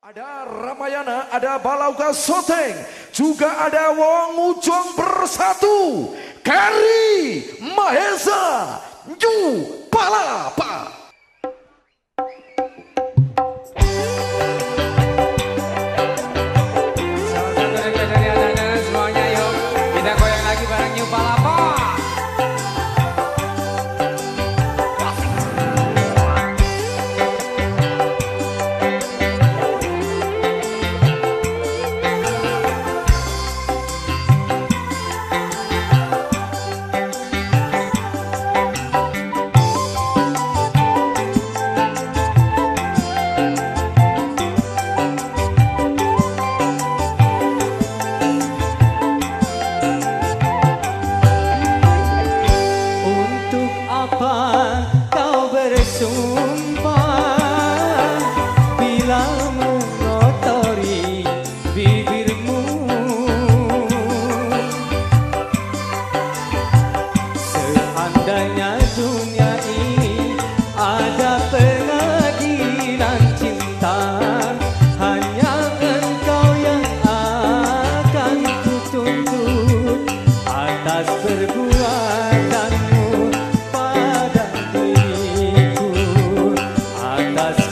Ada Ramayana, ada Balauka Soteng, juga ada Wong Ujong Bersatu, Kari Mahesa, Ju Palapa. elas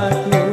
Batu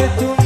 que tú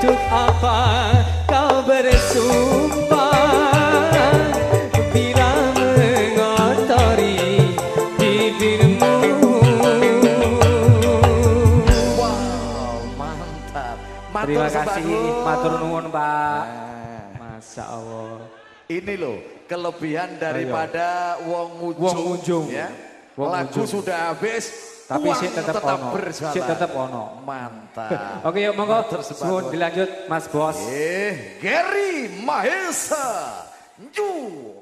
Untuk apa kau bersumpah? Bila mengotori bibirmu. Wow, mantap. Matur Terima kasih, matur nuwun Pak. Eh, Masya Allah. Ini loh, kelebihan daripada Ayo. wong ujung Wong ujung. ya. Wong lagu ujung. sudah habis tapi sih tetap tetap ono. berjalan. Sih tetap ono. Mantap. Oke, yuk monggo. Suwun dilanjut, Mas Bos. Eh, Gary Mahesa. Ju